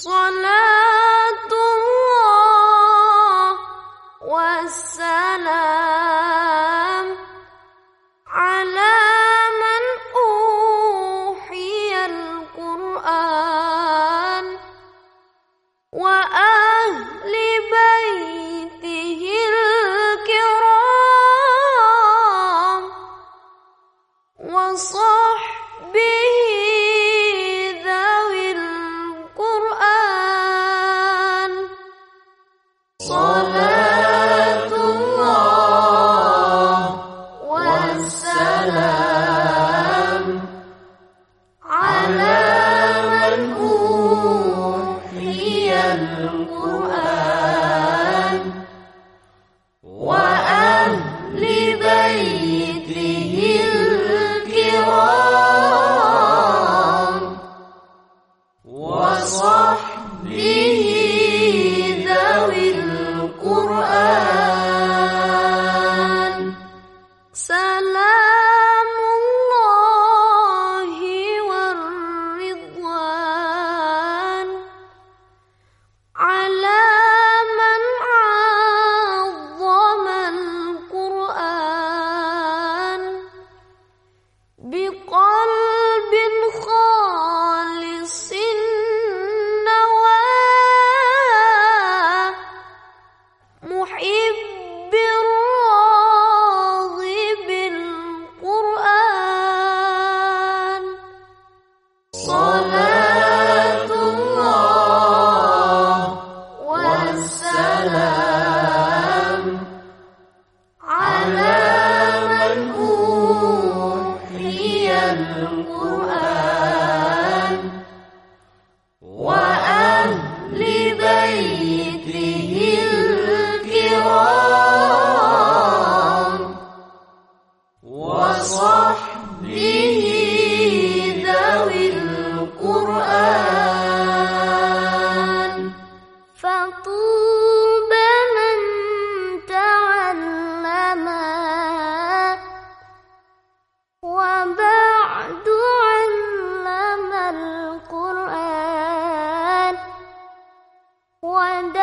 الصلاه now. بقلب القرآن وأهل بيته الكرام وصحبه ذوي القرآن فطول ودار